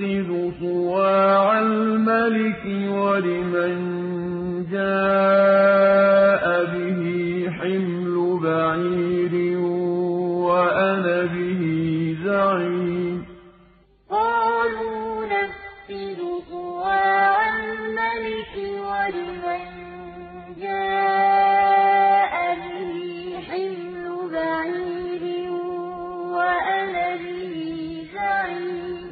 يوقد صواع الملك ولمن جاء به حمل بعير وأنا به زعيم. قالوا نفقد صواع